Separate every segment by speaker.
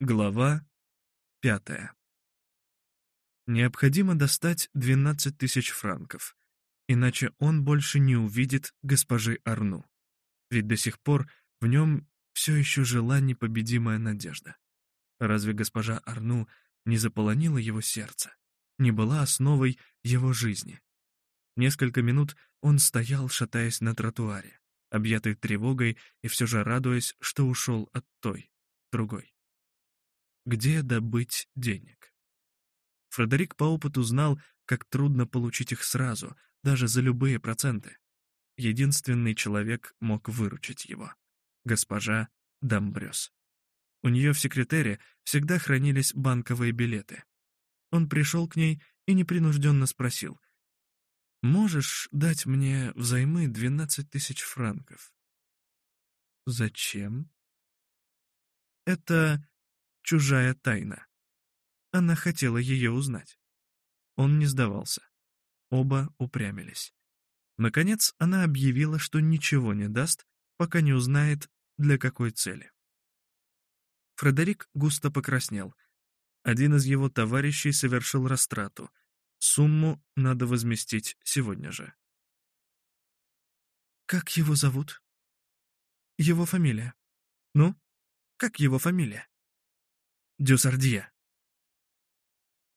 Speaker 1: Глава пятая. Необходимо достать 12 тысяч франков, иначе он больше не увидит госпожи Арну. Ведь до сих пор в нем все еще жила непобедимая надежда. Разве госпожа Арну не заполонила его сердце, не была основой его жизни? Несколько минут он стоял, шатаясь на тротуаре, объятый тревогой и все же радуясь, что ушел от той, другой где добыть денег. Фредерик по опыту знал, как трудно получить их сразу, даже за любые проценты. Единственный человек мог выручить его — госпожа Домбрёс. У нее в секретаре всегда хранились банковые билеты. Он пришел к ней и непринужденно спросил, «Можешь дать мне взаймы 12 тысяч франков?» «Зачем?» «Это чужая тайна. Она хотела ее узнать. Он не сдавался. Оба упрямились. Наконец, она объявила, что ничего не даст, пока не узнает, для какой цели. Фредерик густо покраснел. Один из его товарищей совершил растрату. Сумму надо возместить сегодня же. «Как его зовут?» «Его фамилия». «Ну, как его фамилия?» Дюсардия!»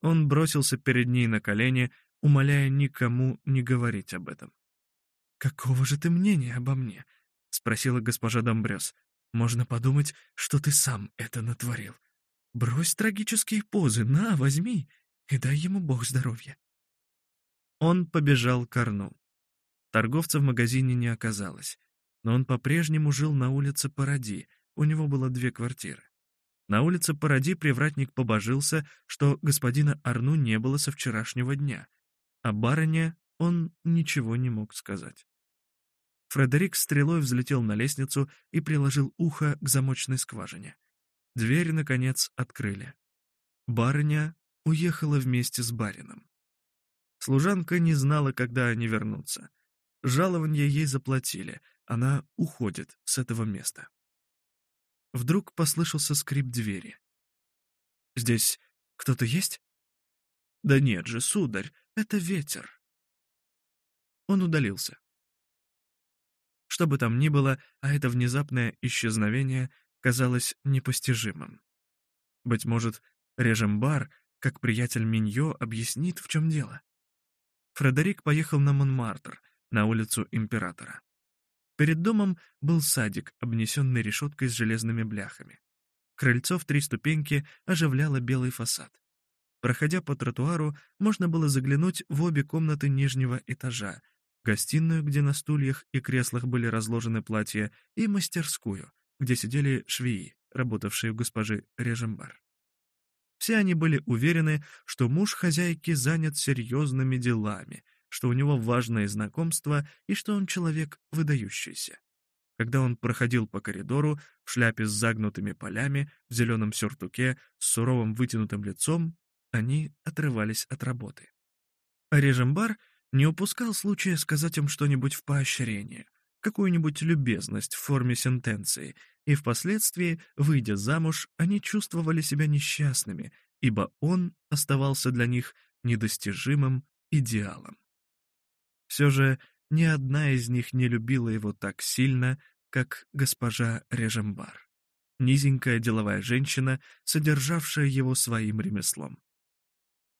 Speaker 1: Он бросился перед ней на колени, умоляя никому не говорить об этом. «Какого же ты мнения обо мне?» — спросила госпожа Домбрёс. «Можно подумать, что ты сам это натворил. Брось трагические позы, на, возьми, и дай ему бог здоровья». Он побежал к Арну. Торговца в магазине не оказалось, но он по-прежнему жил на улице Паради, у него было две квартиры. На улице Паради привратник побожился, что господина Арну не было со вчерашнего дня. а барыне он ничего не мог сказать. Фредерик стрелой взлетел на лестницу и приложил ухо к замочной скважине. Дверь, наконец, открыли. Барыня уехала вместе с барином. Служанка не знала, когда они вернутся. Жалование ей заплатили, она уходит с этого места. Вдруг послышался скрип двери. «Здесь кто-то есть?» «Да нет же, сударь, это ветер». Он удалился. Что бы там ни было, а это внезапное исчезновение казалось непостижимым. Быть может, режем бар, как приятель Миньо, объяснит, в чем дело. Фредерик поехал на Монмартр, на улицу Императора. Перед домом был садик, обнесенный решеткой с железными бляхами. Крыльцо в три ступеньки оживляло белый фасад. Проходя по тротуару, можно было заглянуть в обе комнаты нижнего этажа, гостиную, где на стульях и креслах были разложены платья, и мастерскую, где сидели швеи, работавшие у госпожи Режембар. Все они были уверены, что муж хозяйки занят серьезными делами — что у него важное знакомство и что он человек выдающийся. Когда он проходил по коридору в шляпе с загнутыми полями, в зеленом сюртуке, с суровым вытянутым лицом, они отрывались от работы. Режимбар не упускал случая сказать им что-нибудь в поощрение, какую-нибудь любезность в форме сентенции, и впоследствии, выйдя замуж, они чувствовали себя несчастными, ибо он оставался для них недостижимым идеалом. Все же ни одна из них не любила его так сильно, как госпожа Режембар, низенькая деловая женщина, содержавшая его своим ремеслом.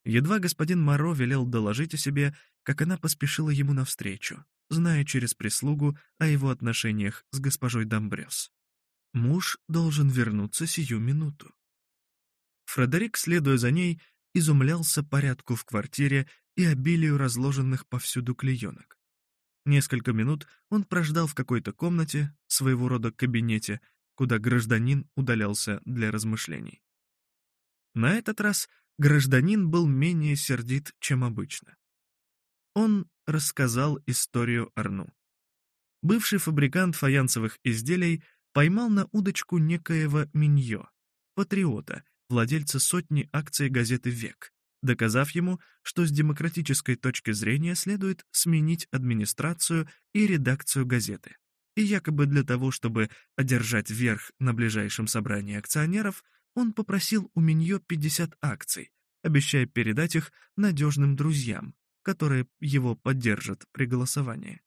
Speaker 1: Едва господин Моро велел доложить о себе, как она поспешила ему навстречу, зная через прислугу о его отношениях с госпожой Домбрёс. Муж должен вернуться сию минуту. Фредерик, следуя за ней, изумлялся порядку в квартире и обилию разложенных повсюду клеенок. Несколько минут он прождал в какой-то комнате, своего рода кабинете, куда гражданин удалялся для размышлений. На этот раз гражданин был менее сердит, чем обычно. Он рассказал историю Арну. Бывший фабрикант фаянсовых изделий поймал на удочку некоего Миньо, патриота, владельца сотни акций газеты «Век», доказав ему, что с демократической точки зрения следует сменить администрацию и редакцию газеты. И якобы для того, чтобы одержать верх на ближайшем собрании акционеров, он попросил у Миньо 50 акций, обещая передать их надежным друзьям, которые его поддержат при голосовании.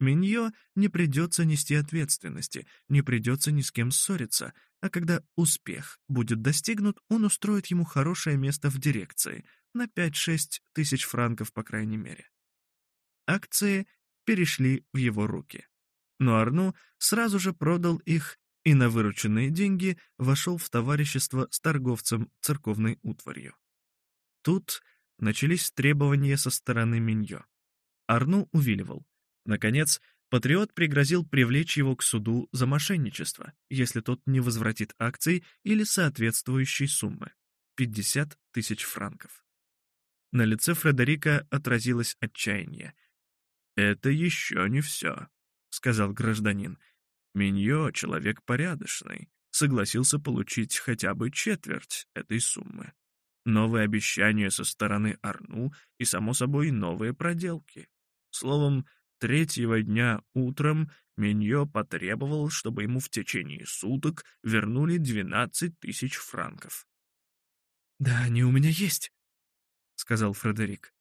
Speaker 1: Миньо не придется нести ответственности, не придется ни с кем ссориться, а когда успех будет достигнут, он устроит ему хорошее место в дирекции, на 5-6 тысяч франков по крайней мере. Акции перешли в его руки. Но Арну сразу же продал их и на вырученные деньги вошел в товарищество с торговцем церковной утварью. Тут начались требования со стороны Миньо. Арну увиливал. Наконец, патриот пригрозил привлечь его к суду за мошенничество, если тот не возвратит акций или соответствующей суммы — 50 тысяч франков. На лице Фредерика отразилось отчаяние. «Это еще не все», — сказал гражданин. «Миньо — человек порядочный, согласился получить хотя бы четверть этой суммы. Новые обещания со стороны Арну и, само собой, новые проделки. Словом, третьего дня утром Миньо потребовал, чтобы ему в течение суток вернули 12 тысяч франков.
Speaker 2: «Да, они у меня есть», — сказал Фредерик.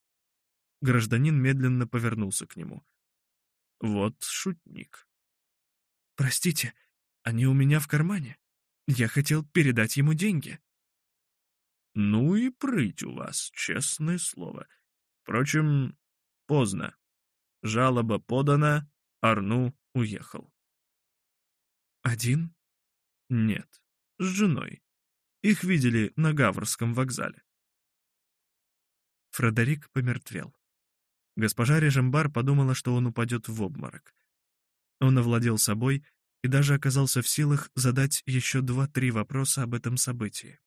Speaker 2: Гражданин медленно повернулся к нему.
Speaker 1: «Вот шутник».
Speaker 2: «Простите, они у меня в кармане. Я хотел передать ему деньги».
Speaker 1: «Ну и прыть у вас, честное слово. Впрочем, поздно. Жалоба подана, Арну уехал.
Speaker 2: Один?
Speaker 1: Нет, с женой. Их видели на Гаврском вокзале.
Speaker 2: Фредерик помертвел. Госпожа Режембар подумала, что он упадет в обморок. Он овладел собой и даже оказался в силах задать еще два-три вопроса об этом событии.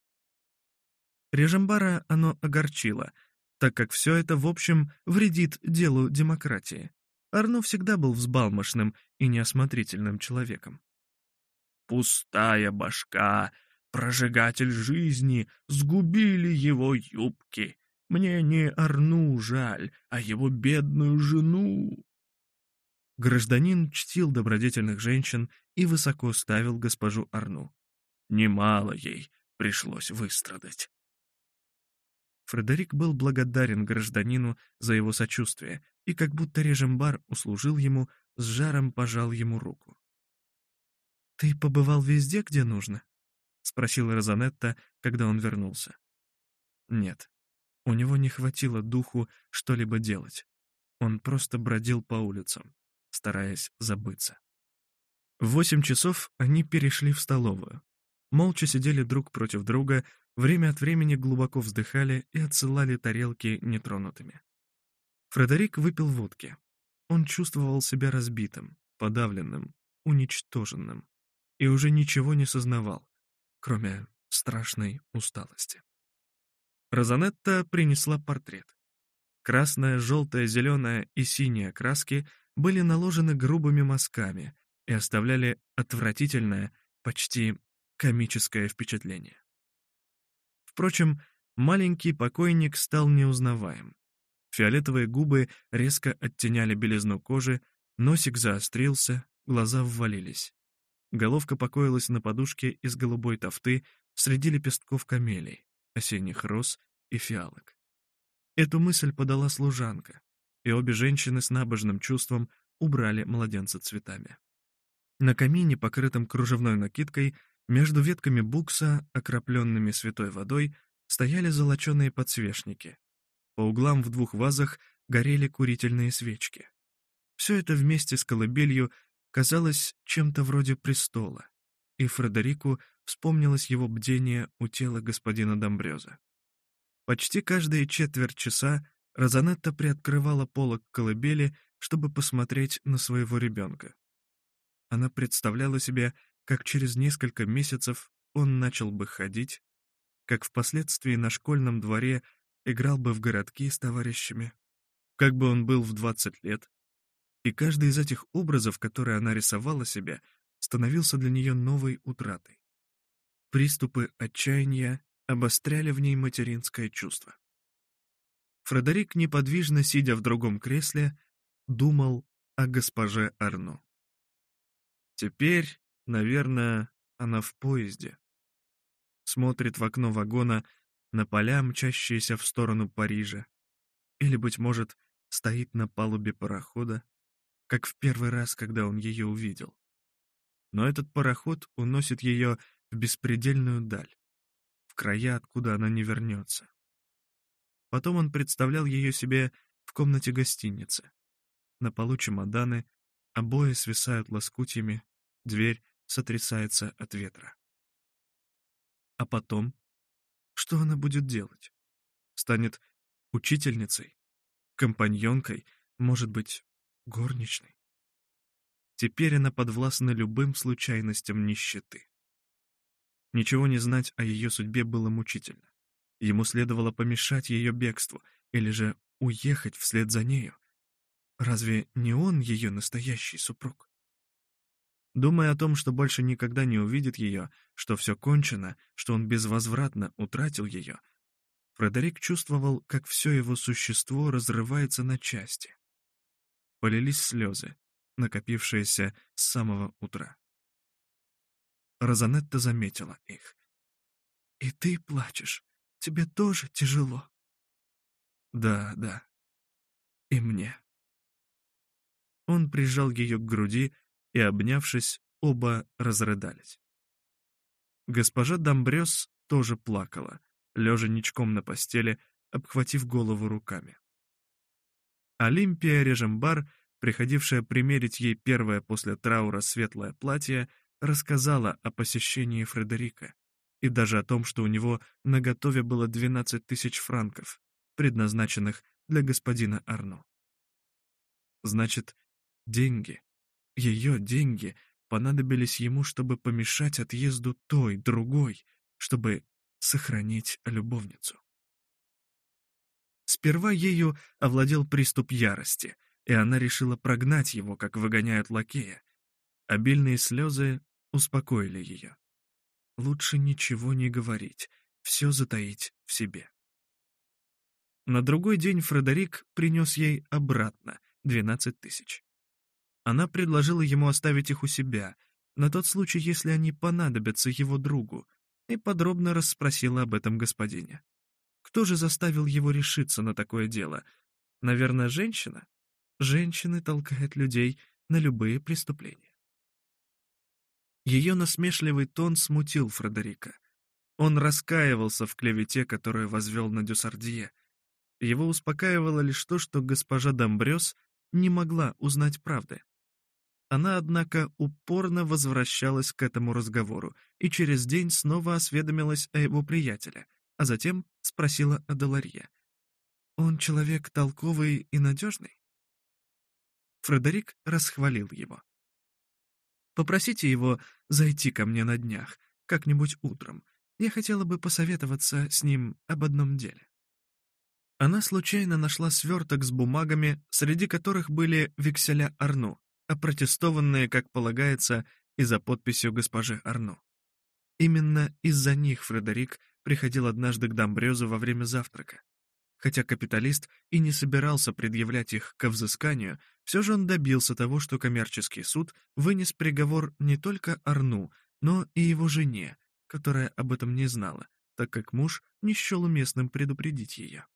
Speaker 2: Режембара оно огорчило — так как все это, в общем, вредит делу демократии. Арно всегда был взбалмошным и неосмотрительным человеком.
Speaker 1: «Пустая башка, прожигатель жизни, сгубили его юбки. Мне не Арну жаль, а его бедную жену».
Speaker 2: Гражданин чтил добродетельных женщин и высоко ставил госпожу Арну.
Speaker 1: Немало ей пришлось выстрадать.
Speaker 2: Фредерик был благодарен гражданину за его сочувствие и как будто Режембар услужил ему, с жаром пожал ему руку. «Ты побывал везде, где нужно?» — спросила Розанетта, когда он вернулся. Нет, у него не хватило духу что-либо делать. Он просто бродил по улицам, стараясь забыться. В восемь часов они перешли в столовую. Молча сидели друг против друга, Время от времени глубоко вздыхали и отсылали тарелки нетронутыми. Фредерик выпил водки. Он чувствовал себя разбитым, подавленным, уничтоженным и уже ничего не сознавал, кроме страшной усталости. Розанетта принесла портрет. Красная, желтая, зеленая и синяя краски были наложены грубыми мазками и оставляли отвратительное, почти комическое впечатление. Впрочем, маленький покойник стал неузнаваем. Фиолетовые губы резко оттеняли белизну кожи, носик заострился, глаза ввалились. Головка покоилась на подушке из голубой тофты среди лепестков камелий, осенних роз и фиалок. Эту мысль подала служанка, и обе женщины с набожным чувством убрали младенца цветами. На камине, покрытом кружевной накидкой, между ветками букса, окропленными святой водой, стояли золоченые подсвечники. По углам в двух вазах горели курительные свечки. Все это вместе с колыбелью казалось чем-то вроде престола, и Фредерику вспомнилось его бдение у тела господина Домбреза. Почти каждые четверть часа Розанетта приоткрывала полок колыбели, чтобы посмотреть на своего ребенка. Она представляла себе, как через несколько месяцев он начал бы ходить, как впоследствии на школьном дворе играл бы в городки с товарищами, как бы он был в 20 лет. И каждый из этих образов, которые она рисовала себе, становился для нее новой утратой. Приступы отчаяния обостряли в ней материнское чувство. Фредерик, неподвижно сидя в другом кресле, думал о госпоже Арно. Теперь Наверное, она в поезде.
Speaker 1: Смотрит в окно вагона на поля, мчащиеся в сторону Парижа. Или, быть может, стоит на палубе парохода, как в первый раз, когда он ее увидел. Но этот пароход уносит ее в беспредельную даль, в края, откуда она не вернется. Потом он представлял ее себе в комнате гостиницы. На полу чемоданы, обои свисают лоскутьями, дверь сотрясается от ветра. А потом? Что она будет делать? Станет учительницей, компаньонкой, может быть, горничной? Теперь она подвластна любым случайностям нищеты. Ничего не знать о ее судьбе было мучительно. Ему следовало помешать ее бегству или же уехать вслед за нею. Разве не он ее настоящий супруг? Думая о том, что больше никогда не увидит ее, что все кончено, что он безвозвратно утратил ее, Фредерик чувствовал, как все его существо разрывается на части. Полились слезы, накопившиеся с самого утра. Розанетта заметила их. «И ты плачешь. Тебе тоже тяжело». «Да, да. И мне». Он прижал ее к груди, и, обнявшись, оба разрыдались. Госпожа Домбрёс тоже плакала, лежа ничком на постели, обхватив голову руками. Олимпия Режембар, приходившая примерить ей первое после траура светлое платье, рассказала о посещении Фредерика и даже о том, что у него на готове было 12 тысяч франков, предназначенных для господина Арно. Значит, деньги ее деньги понадобились ему, чтобы помешать отъезду той, другой, чтобы сохранить любовницу. Сперва ею овладел приступ ярости, и она решила прогнать его, как выгоняют лакея. Обильные слезы успокоили ее. Лучше ничего не говорить, все затаить в себе. На другой день Фредерик принес ей обратно 12 тысяч. Она предложила ему оставить их у себя, на тот случай, если они понадобятся его другу, и подробно расспросила об этом господине. Кто же заставил его решиться на такое дело? Наверное, женщина? Женщины толкают людей на любые преступления. Ее насмешливый тон смутил Фредерика. Он раскаивался в клевете, которую возвел на Дюсардье. Его успокаивало лишь то, что госпожа Домбрёс не могла узнать правды. Она, однако, упорно возвращалась к этому разговору и через день снова осведомилась о его приятеле, а затем спросила о Доларье. «Он человек толковый и надежный?» Фредерик расхвалил его. «Попросите его зайти ко мне на днях, как-нибудь утром. Я хотела бы посоветоваться с ним об одном деле». Она случайно нашла сверток с бумагами, среди которых были векселя Арну, опротестованные, как полагается, из-за подписью госпожи Арно. Именно из-за них Фредерик приходил однажды к Домбрёзу во время завтрака. Хотя капиталист и не собирался предъявлять их ко взысканию, все же он добился того, что коммерческий суд вынес приговор не только Арну, но и его жене, которая об этом не знала, так как муж не счел уместным предупредить ее.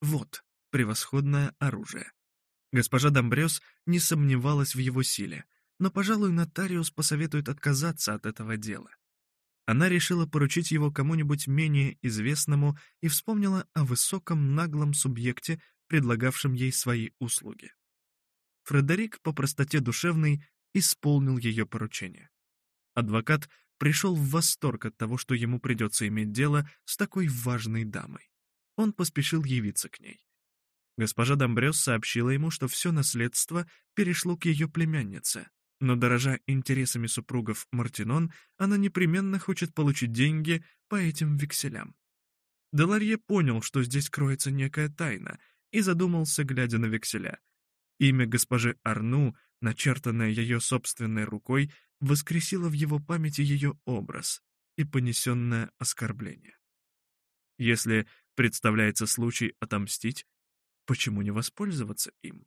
Speaker 1: Вот превосходное оружие. Госпожа Домбрёс не сомневалась в его силе, но, пожалуй, нотариус посоветует отказаться от этого дела. Она решила поручить его кому-нибудь менее известному и вспомнила о высоком наглом субъекте, предлагавшем ей свои услуги. Фредерик по простоте душевной исполнил ее поручение. Адвокат пришел в восторг от того, что ему придется иметь дело с такой важной дамой. Он поспешил явиться к ней. Госпожа Домбрёс сообщила ему, что все наследство перешло к ее племяннице. Но дорожа интересами супругов Мартинон, она непременно хочет получить деньги по этим векселям. Деларье понял, что здесь кроется некая тайна, и задумался, глядя на векселя. Имя госпожи Арну, начертанное ее собственной рукой, воскресило в его памяти ее образ и понесенное оскорбление. Если представляется случай отомстить, Почему не воспользоваться им?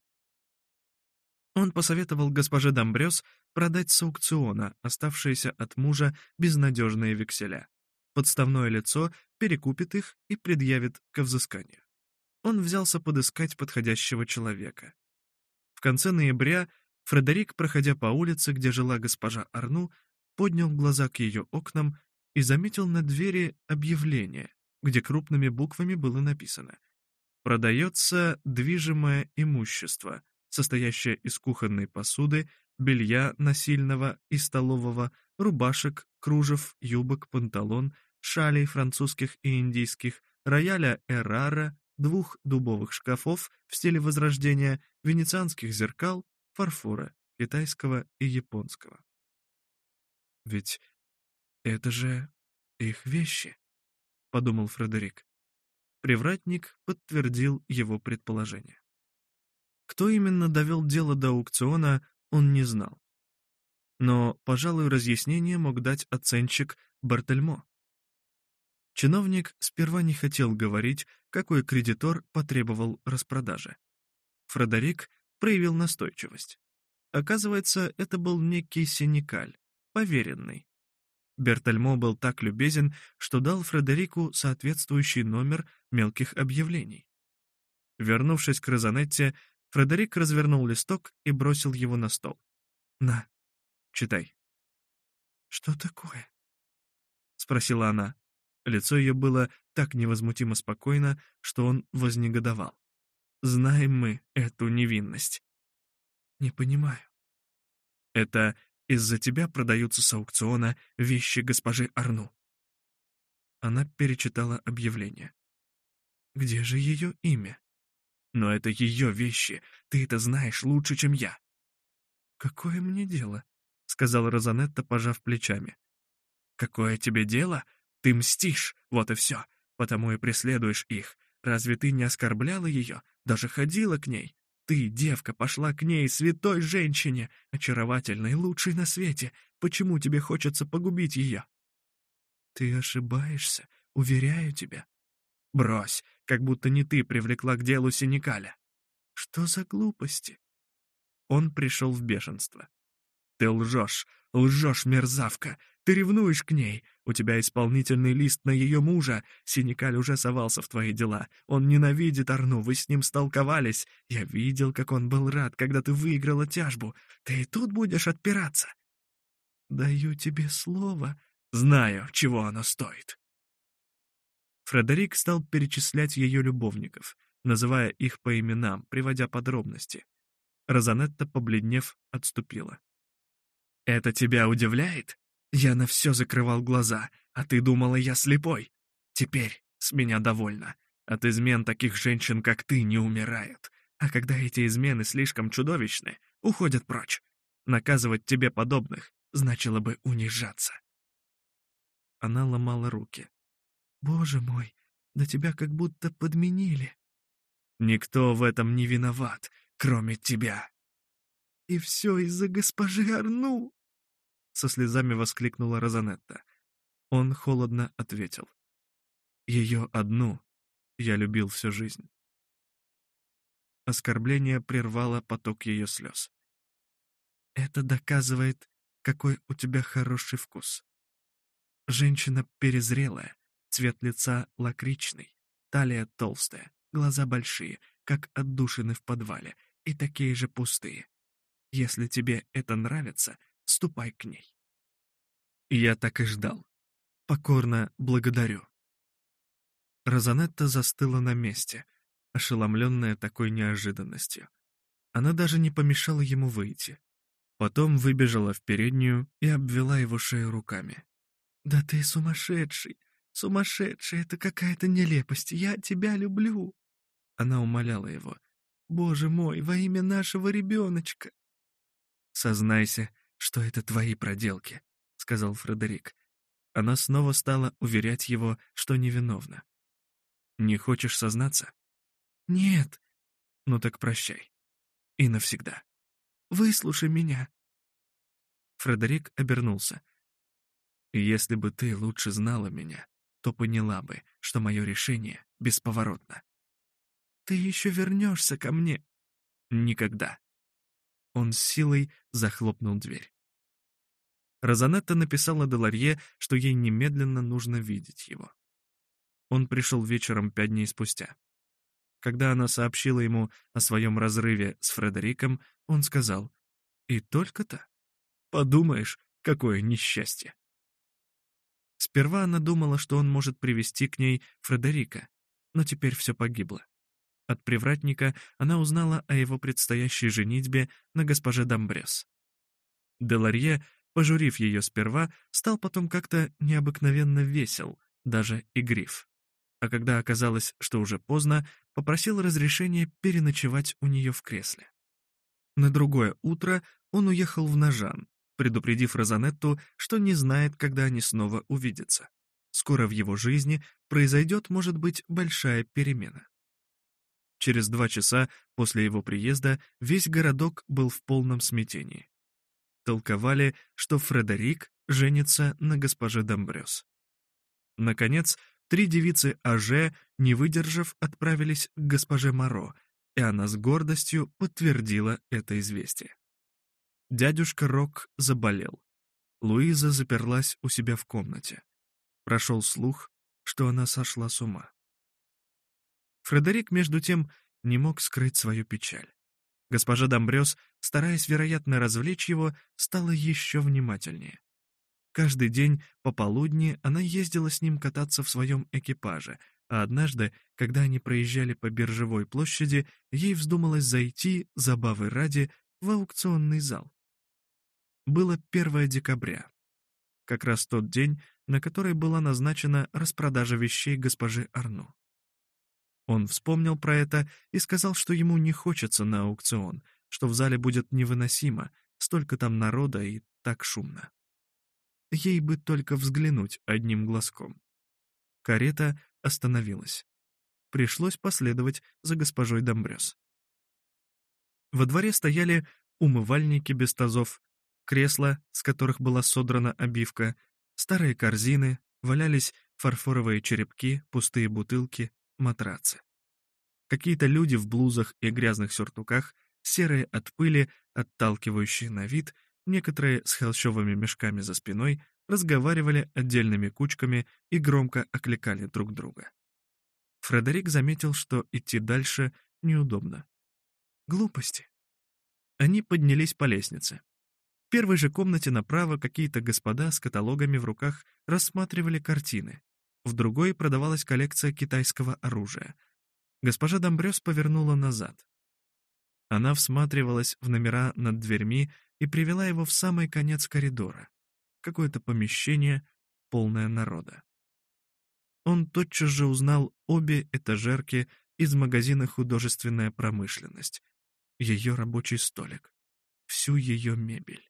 Speaker 1: Он посоветовал госпоже Домбрёс продать с аукциона оставшиеся от мужа безнадежные векселя. Подставное лицо перекупит их и предъявит ко взысканию. Он взялся подыскать подходящего человека. В конце ноября Фредерик, проходя по улице, где жила госпожа Арну, поднял глаза к ее окнам и заметил на двери объявление, где крупными буквами было написано — Продается движимое имущество, состоящее из кухонной посуды, белья насильного и столового, рубашек, кружев, юбок, панталон, шалей французских и индийских, рояля Эрара, двух дубовых шкафов в стиле Возрождения, венецианских зеркал, фарфора, китайского и японского. «Ведь это же их вещи», — подумал Фредерик. Привратник подтвердил его предположение. Кто именно довел дело до аукциона, он не знал. Но, пожалуй, разъяснение мог дать оценщик Бартельмо. Чиновник сперва не хотел говорить, какой кредитор потребовал распродажи. Фредерик проявил настойчивость. Оказывается, это был некий Синекаль, поверенный, Бертальмо был так любезен, что дал Фредерику соответствующий номер мелких объявлений. Вернувшись к Розанетте, Фредерик развернул листок и бросил его на стол. «На, читай». «Что такое?» — спросила она. Лицо ее было так невозмутимо спокойно, что он вознегодовал. «Знаем мы эту невинность». «Не понимаю». «Это из-за тебя продаются с аукциона вещи госпожи Арну». Она перечитала объявление. «Где же ее имя?» «Но это ее вещи, ты это знаешь лучше, чем я». «Какое мне дело?» — сказала Розанетта, пожав плечами. «Какое тебе дело? Ты мстишь, вот и все, потому и преследуешь их. Разве ты не оскорбляла ее, даже ходила к ней?» Ты, девка, пошла к ней, святой женщине, а очаровательной, лучшей на свете. Почему тебе хочется погубить ее?» «Ты ошибаешься, уверяю тебя». «Брось, как будто не ты привлекла к делу Синикаля. «Что за глупости?» Он пришел в бешенство. «Ты лжешь, лжешь, мерзавка! Ты ревнуешь к ней! У тебя исполнительный лист на ее мужа. Синикаль уже совался в твои дела. Он ненавидит Арну, вы с ним столковались. Я видел, как он был рад, когда ты выиграла тяжбу. Ты и тут будешь отпираться. Даю тебе слово. Знаю, чего оно стоит. Фредерик стал перечислять ее любовников, называя их по именам, приводя подробности. Розанетта, побледнев, отступила. «Это тебя удивляет?» Я на все закрывал глаза, а ты думала, я слепой. Теперь с меня довольно. От измен таких женщин, как ты, не умирает. А когда эти измены слишком чудовищны, уходят прочь. Наказывать тебе подобных значило бы унижаться. Она ломала руки. «Боже мой, да тебя как будто подменили». «Никто в этом не виноват, кроме тебя». «И все из-за госпожи Арну», со слезами воскликнула Розанетта. Он холодно ответил. «Ее одну я любил всю жизнь». Оскорбление прервало поток ее слез. «Это доказывает, какой у тебя хороший вкус. Женщина перезрелая, цвет лица лакричный, талия толстая, глаза большие, как отдушины в подвале, и такие же пустые. Если тебе это нравится — ступай к ней». Я так и ждал. Покорно благодарю. Розанетта застыла на месте, ошеломленная такой неожиданностью. Она даже не помешала ему выйти. Потом выбежала в переднюю и обвела его шею руками. «Да ты сумасшедший! Сумасшедший! Это какая-то нелепость! Я тебя люблю!» Она умоляла его. «Боже мой, во имя нашего ребеночка!» «Сознайся, что это твои проделки», — сказал Фредерик. Она снова стала уверять его, что невиновна. «Не хочешь сознаться?» «Нет». «Ну так прощай. И навсегда. Выслушай меня». Фредерик обернулся. «Если бы ты лучше знала меня, то поняла бы, что мое решение бесповоротно». «Ты еще вернешься ко мне». «Никогда». Он с силой захлопнул дверь. Розанетта написала Деларье, что ей немедленно нужно видеть его. Он пришел вечером пять дней спустя. Когда она сообщила ему о своем разрыве с Фредериком, он сказал, «И только-то? Подумаешь, какое несчастье!» Сперва она думала, что он может привести к ней Фредерика, но теперь все погибло. От привратника она узнала о его предстоящей женитьбе на госпоже Домбрес. Деларье Пожурив ее сперва, стал потом как-то необыкновенно весел, даже игрив. А когда оказалось, что уже поздно, попросил разрешения переночевать у нее в кресле. На другое утро он уехал в Ножан, предупредив Розанетту, что не знает, когда они снова увидятся. Скоро в его жизни произойдет, может быть, большая перемена. Через два часа после его приезда весь городок был в полном смятении толковали, что Фредерик женится на госпоже Домбрёс. Наконец, три девицы Аже, не выдержав, отправились к госпоже Моро, и она с гордостью подтвердила это известие. Дядюшка Рок заболел. Луиза заперлась у себя в комнате. Прошел слух, что она сошла с ума. Фредерик, между тем, не мог скрыть свою печаль. Госпожа Домбрёс, стараясь, вероятно, развлечь его, стала еще внимательнее. Каждый день по полудни она ездила с ним кататься в своем экипаже, а однажды, когда они проезжали по биржевой площади, ей вздумалось зайти, забавы ради, в аукционный зал. Было 1 декабря. Как раз тот день, на который была назначена распродажа вещей госпожи Арну. Он вспомнил про это и сказал, что ему не хочется на аукцион, что в зале будет невыносимо, столько там народа и так шумно. Ей бы только взглянуть одним глазком. Карета остановилась. Пришлось последовать за госпожой Домбрёс. Во дворе стояли умывальники без тазов, кресла, с которых была содрана обивка, старые корзины, валялись фарфоровые черепки, пустые бутылки, матрацы. Какие-то люди в блузах и грязных сюртуках, серые от пыли, отталкивающие на вид, некоторые с холщовыми мешками за спиной, разговаривали отдельными кучками и громко окликали друг друга. Фредерик заметил, что идти дальше неудобно. Глупости. Они поднялись по лестнице. В первой же комнате направо какие-то господа с каталогами в руках рассматривали картины, в другой продавалась коллекция китайского оружия. Госпожа Домбрёс повернула назад. Она всматривалась в номера над дверьми и привела его в самый конец коридора. Какое-то помещение, полное народа. Он тотчас же узнал обе этажерки из магазина «Художественная промышленность», ее рабочий столик, всю ее мебель.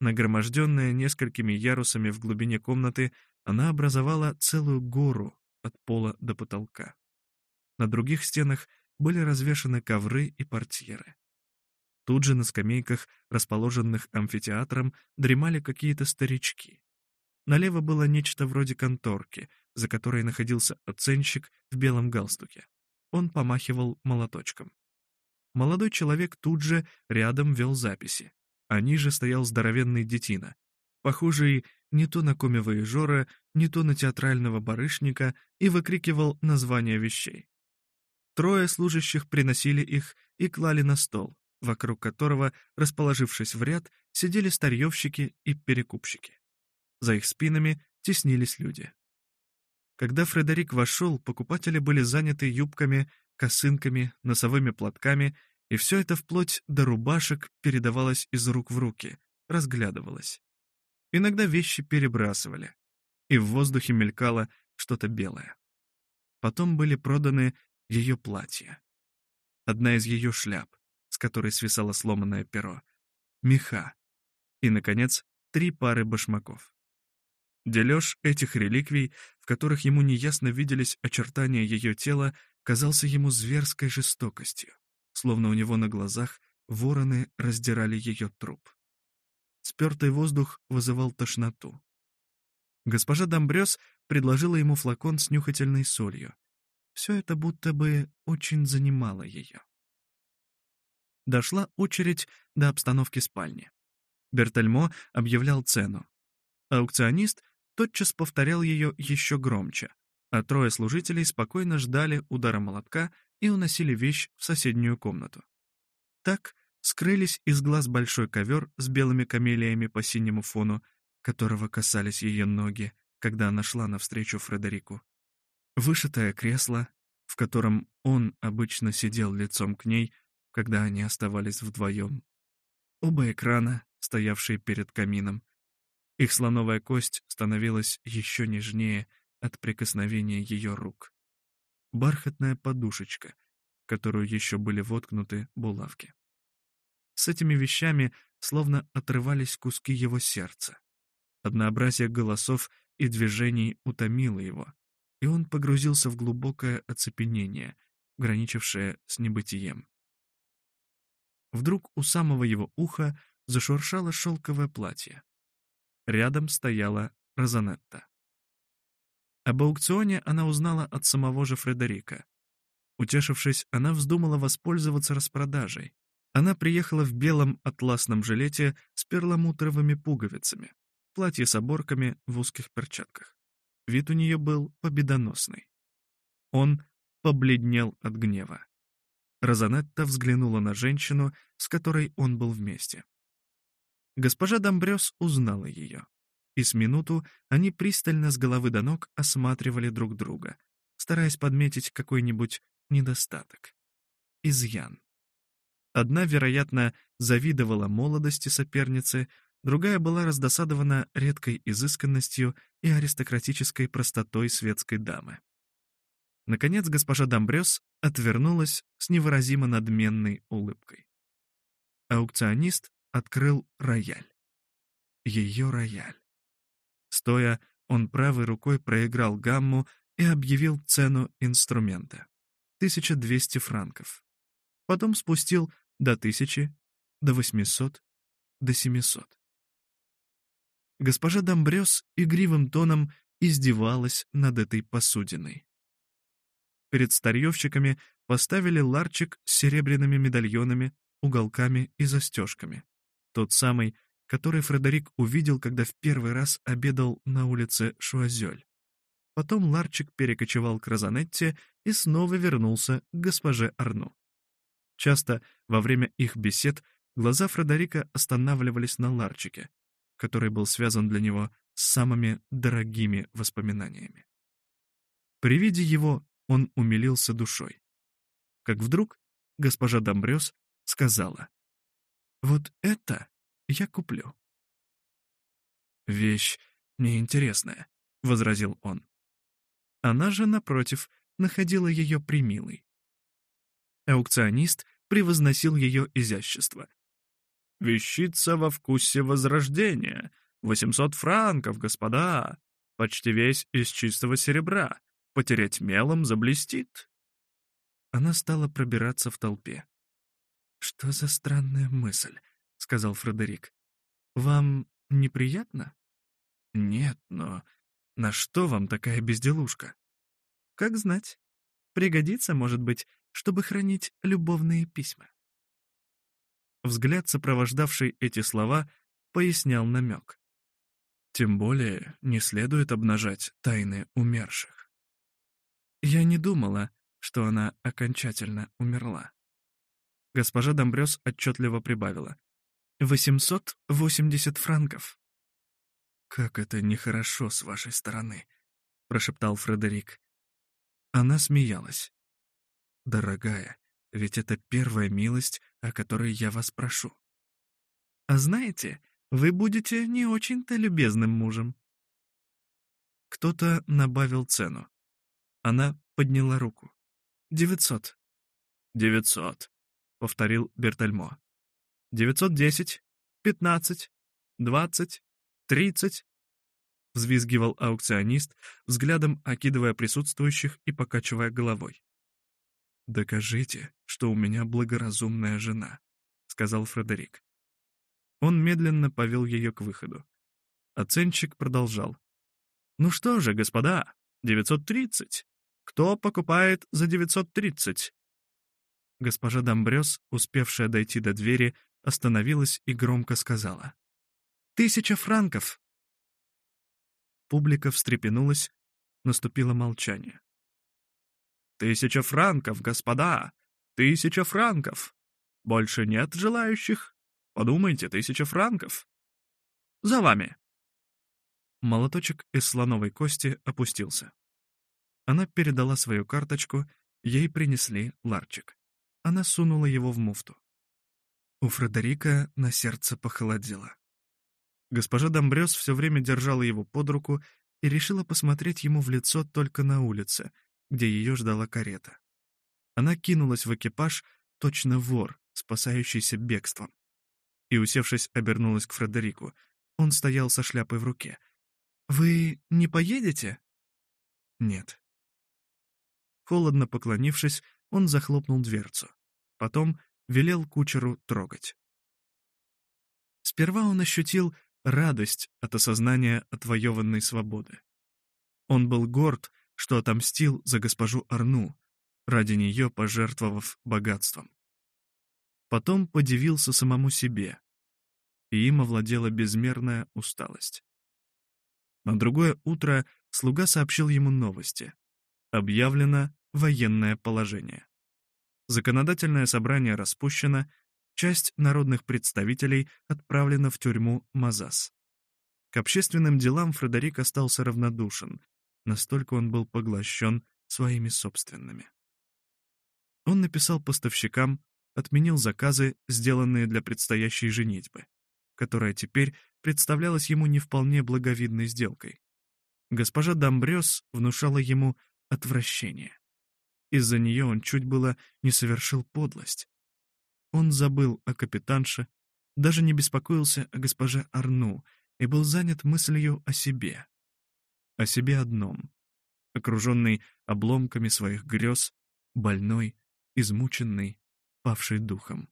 Speaker 1: Нагроможденная несколькими ярусами в глубине комнаты, она образовала целую гору от пола до потолка. На других стенах были развешаны ковры и портьеры. Тут же на скамейках, расположенных амфитеатром, дремали какие-то старички. Налево было нечто вроде конторки, за которой находился оценщик в белом галстуке. Он помахивал молоточком. Молодой человек тут же рядом вел записи, а ниже стоял здоровенный детина, похожий не то на комиво и жора, не то на театрального барышника, и выкрикивал названия вещей. Трое служащих приносили их и клали на стол, вокруг которого, расположившись в ряд, сидели старьевщики и перекупщики. За их спинами теснились люди. Когда Фредерик вошел, покупатели были заняты юбками, косынками, носовыми платками, и все это вплоть до рубашек передавалось из рук в руки, разглядывалось. Иногда вещи перебрасывали, и в воздухе мелькало что-то белое. Потом были проданы ее платья. Одна из ее шляп, с которой свисало сломанное перо, меха и, наконец, три пары башмаков. Дележ этих реликвий, в которых ему неясно виделись очертания ее тела, казался ему зверской жестокостью, словно у него на глазах вороны раздирали ее труп. Спертый воздух вызывал тошноту. Госпожа Домбрёс предложила ему флакон с нюхательной солью. Все это будто бы очень занимало ее. Дошла очередь до обстановки спальни. Бертельмо объявлял цену. Аукционист тотчас повторял ее еще громче, а трое служителей спокойно ждали удара молотка и уносили вещь в соседнюю комнату. Так скрылись из глаз большой ковер с белыми камелиями по синему фону, которого касались ее ноги, когда она шла навстречу Фредерику. Вышитое кресло, в котором он обычно сидел лицом к ней, когда они оставались вдвоем. Оба экрана, стоявшие перед камином. Их слоновая кость становилась еще нежнее от прикосновения ее рук. Бархатная подушечка, которую еще были воткнуты булавки. С этими вещами словно отрывались куски его сердца. Однообразие голосов и движений утомило его, и он погрузился в глубокое оцепенение, граничившее с небытием. Вдруг у самого его уха зашуршало шелковое платье. Рядом стояла Розанетта. Об аукционе она узнала от самого же Фредерика. Утешившись, она вздумала воспользоваться распродажей, она приехала в белом атласном жилете с перламутровыми пуговицами, платье с оборками в узких перчатках. Вид у нее был победоносный. Он побледнел от гнева. Розанетта взглянула на женщину, с которой он был вместе. Госпожа Домбрёс узнала ее. И с минуту они пристально с головы до ног осматривали друг друга, стараясь подметить какой-нибудь недостаток. Изъян. Одна, вероятно, завидовала молодости соперницы, другая была раздосадована редкой изысканностью и аристократической простотой светской дамы. Наконец госпожа Домбрёс отвернулась с невыразимо надменной улыбкой. Аукционист открыл рояль. Ее рояль. Стоя, он правой рукой проиграл гамму и объявил цену инструмента — 1200 франков. Потом спустил до тысячи, до восьмисот, до семисот. Госпожа Домбрёс игривым тоном издевалась над этой посудиной. Перед старьевщиками поставили ларчик с серебряными медальонами, уголками и застежками. Тот самый, который Фредерик увидел, когда в первый раз обедал на улице Шуазёль. Потом ларчик перекочевал к Розанетте и снова вернулся к госпоже Арну. Часто во время их бесед глаза Фредерика останавливались на Ларчике, который был связан для него с самыми дорогими воспоминаниями. При виде его он умилился душой. Как вдруг госпожа Домбрёс сказала, «Вот это я куплю». «Вещь неинтересная», — возразил он. Она же, напротив, находила ее примилой аукционист превозносил ее изящество. «Вещица во вкусе возрождения. 800 франков, господа. Почти весь из чистого серебра. Потереть мелом заблестит». Она стала пробираться в толпе. «Что за странная мысль?» — сказал Фредерик. «Вам неприятно?» «Нет, но на что вам такая безделушка?» «Как знать. Пригодится, может быть, чтобы хранить любовные письма. Взгляд, сопровождавший эти слова, пояснял намек. Тем более не следует обнажать тайны умерших. Я не думала, что она окончательно умерла. Госпожа Домбрёс отчетливо прибавила. «Восемьсот восемьдесят франков». «Как это нехорошо с вашей стороны», — прошептал Фредерик. Она смеялась дорогая, ведь это первая милость, о которой я вас прошу. А знаете, вы будете не очень-то любезным мужем. Кто-то набавил цену. Она подняла руку. «Девятьсот». «Девятьсот», — повторил Бертальмо. «Девятьсот десять, пятнадцать, двадцать, тридцать», — взвизгивал аукционист, взглядом окидывая присутствующих и покачивая головой. «Докажите, что у меня благоразумная жена», — сказал Фредерик. Он медленно повел ее к выходу. Оценщик продолжал. «Ну что же, господа, 930. Кто покупает за 930?» Госпожа Домбрёс, успевшая дойти до двери, остановилась и громко сказала. «Тысяча франков!» Публика встрепенулась, наступило молчание. Тысяча франков, господа! Тысяча франков! Больше нет желающих? Подумайте, тысяча франков! За вами!» Молоточек из слоновой кости опустился. Она передала свою карточку, ей принесли ларчик. Она сунула его в муфту. У Фредерика на сердце похолодело. Госпожа Домбрёс все время держала его под руку и решила посмотреть ему в лицо только на улице, где ее ждала карета. Она кинулась в экипаж, точно вор, спасающийся бегством. И, усевшись, обернулась к Фредерику. Он стоял со шляпой в руке. «Вы не поедете?» «Нет». Холодно поклонившись, он захлопнул дверцу. Потом велел кучеру трогать. Сперва он ощутил радость от осознания отвоеванной свободы. Он был горд, что отомстил за госпожу Арну ради нее пожертвовав богатством. Потом подивился самому себе, и им овладела безмерная усталость. На другое утро слуга сообщил ему новости. Объявлено военное положение. Законодательное собрание распущено, часть народных представителей отправлена в тюрьму Мазас. К общественным делам Фредерик остался равнодушен, Настолько он был поглощен своими собственными. Он написал поставщикам, отменил заказы, сделанные для предстоящей женитьбы, которая теперь представлялась ему не вполне благовидной сделкой. Госпожа Дамбрёс внушала ему отвращение. Из-за нее он чуть было не совершил подлость. Он забыл о капитанше, даже не беспокоился о госпоже Арну и был занят мыслью о себе, о себе одном, окруженный обломками своих грез, больной, измученный, павший духом.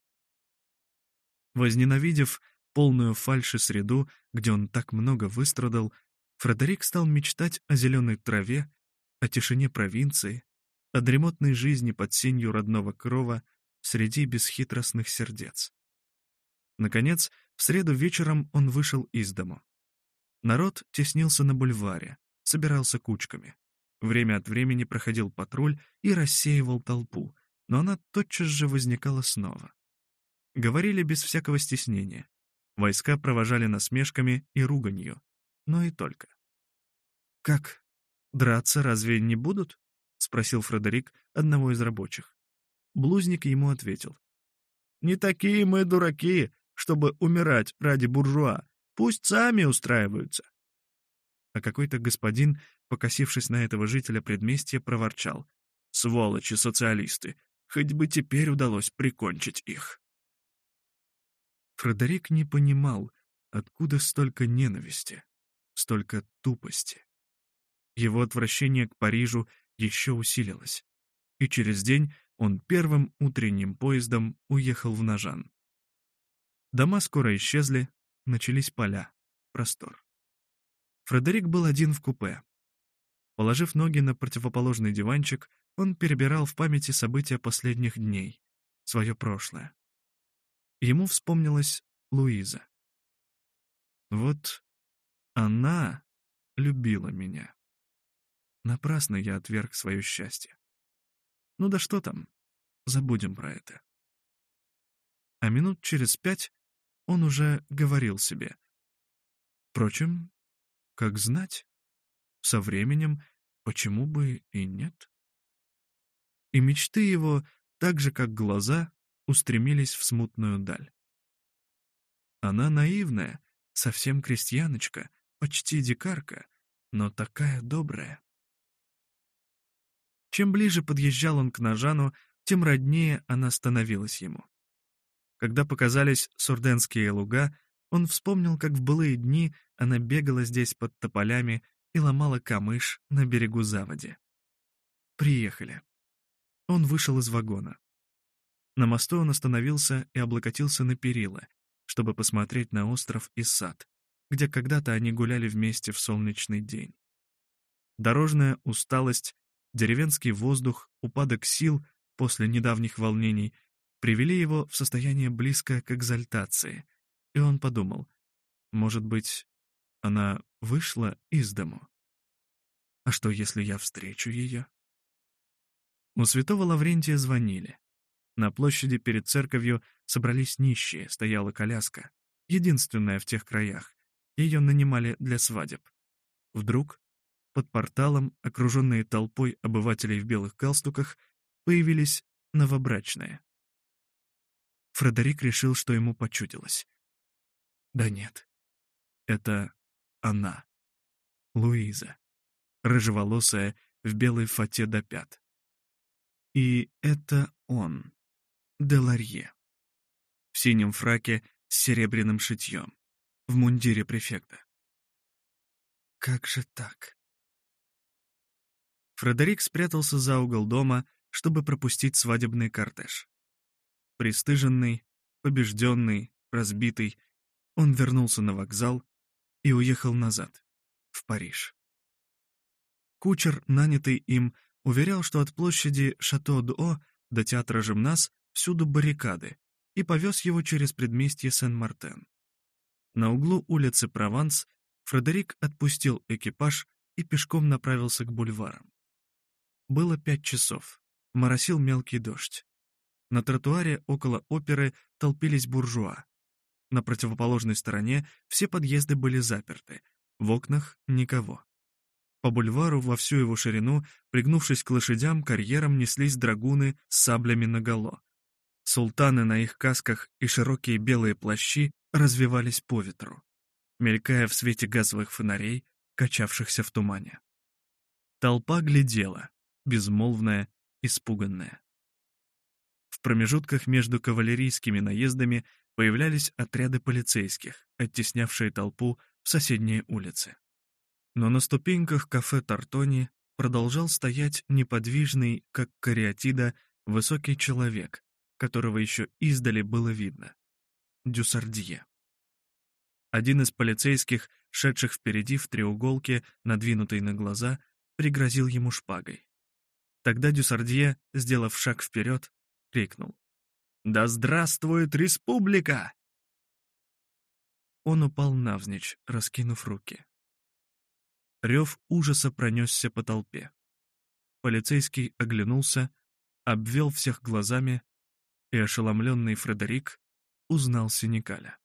Speaker 1: Возненавидев полную фальши среду, где он так много выстрадал, Фредерик стал мечтать о зеленой траве, о тишине провинции, о дремотной жизни под сенью родного крова среди бесхитростных сердец. Наконец, в среду вечером он вышел из дому. Народ теснился на бульваре собирался кучками. Время от времени проходил патруль и рассеивал толпу, но она тотчас же возникала снова. Говорили без всякого стеснения. Войска провожали насмешками и руганью, но и только. «Как? Драться разве не будут?» — спросил Фредерик одного из рабочих. Блузник ему ответил. «Не такие мы дураки, чтобы умирать ради буржуа. Пусть сами устраиваются а какой-то господин, покосившись на этого жителя предместья, проворчал. «Сволочи социалисты! Хоть бы теперь удалось прикончить их!» Фредерик не понимал, откуда столько ненависти, столько тупости. Его отвращение к Парижу еще усилилось, и через день он первым утренним поездом уехал в Нажан. Дома скоро исчезли, начались поля, простор. Фредерик был один в купе. Положив ноги на противоположный диванчик, он перебирал в памяти события последних дней, свое прошлое. Ему вспомнилась Луиза. Вот она любила меня. Напрасно я отверг свое счастье. Ну да что там, забудем про это. А минут через пять он уже говорил себе. Впрочем, как знать? Со временем почему бы и нет? И мечты его, так же как глаза, устремились в смутную даль. Она наивная, совсем крестьяночка, почти дикарка, но такая добрая. Чем ближе подъезжал он к Нажану, тем роднее она становилась ему. Когда показались сурденские луга, он вспомнил, как в былые дни она бегала здесь под тополями и ломала камыш на берегу заводи. Приехали. Он вышел из вагона. На мосту он остановился и облокотился на перила, чтобы посмотреть на остров и сад, где когда-то они гуляли вместе в солнечный день. Дорожная усталость, деревенский воздух, упадок сил после недавних волнений привели его в состояние близкое к экзальтации, и он подумал, может быть, она вышла из дому. А что, если я встречу ее? У святого Лаврентия звонили. На площади перед церковью собрались нищие, стояла коляска, единственная в тех краях. Ее нанимали для свадеб. Вдруг, под порталом, окруженные толпой обывателей в белых галстуках, появились новобрачные. Фредерик решил, что ему почудилось. Да нет. Это она. Луиза. Рыжеволосая, в белой фате до пят. И это он. Деларье. В синем фраке с серебряным шитьем. В мундире префекта. Как же так? Фредерик спрятался за угол дома, чтобы пропустить свадебный кортеж. Престыженный, побежденный, разбитый, он вернулся на вокзал и уехал назад, в Париж. Кучер, нанятый им, уверял, что от площади Шато-Дуо до театра Жимнас всюду баррикады, и повез его через предместье Сен-Мартен. На углу улицы Прованс Фредерик отпустил экипаж и пешком направился к бульварам. Было пять часов. Моросил мелкий дождь. На тротуаре около оперы толпились буржуа. На противоположной стороне все подъезды были заперты, в окнах никого. По бульвару во всю его ширину, пригнувшись к лошадям, карьерам неслись драгуны с саблями наголо. Султаны на их касках и широкие белые плащи развивались по ветру, мелькая в свете газовых фонарей, качавшихся в тумане. Толпа глядела, безмолвная, испуганная. В промежутках между кавалерийскими наездами Появлялись отряды полицейских, оттеснявшие толпу в соседние улицы. Но на ступеньках кафе Тартони продолжал стоять неподвижный, как кариатида, высокий человек, которого еще издали было видно. Дюсардье. Один из полицейских, шедших впереди в треуголке, надвинутый на глаза, пригрозил ему шпагой. Тогда Дюсардье, сделав шаг вперед, крикнул. «Да здравствует республика!» Он упал навзничь, раскинув руки. Рев ужаса пронесся по толпе. Полицейский оглянулся, обвел всех глазами, и ошеломленный Фредерик узнал Синикаля.